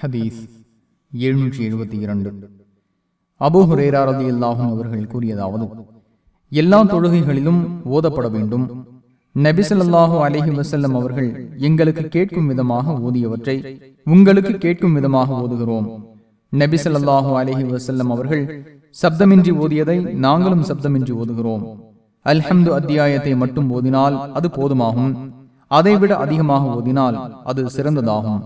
ஹதீஸ் எழுநூற்றி எழுபத்தி இரண்டு. அபு ஹுரேரா அவர்கள் கூறியதாவது எல்லா தொழுகைகளிலும் ஓதப்பட வேண்டும். நபிசல்லாஹு அலஹி வசல்லம் அவர்கள் எங்களுக்கு கேட்கும் விதமாக ஓதியவற்றை உங்களுக்கு கேட்கும் விதமாக ஓதுகிறோம். நபிசல்லாஹு அலஹி வசல்லம் அவர்கள் சப்தமின்றி ஓதியதை நாங்களும் சப்தமின்றி ஓதுகிறோம். அல்ஹம்து அத்தியாயத்தை மட்டும் ஓதினால் அது போதுமாகும். அதைவிட அதிகமாக ஓதினால் அது சிறந்ததாகும்.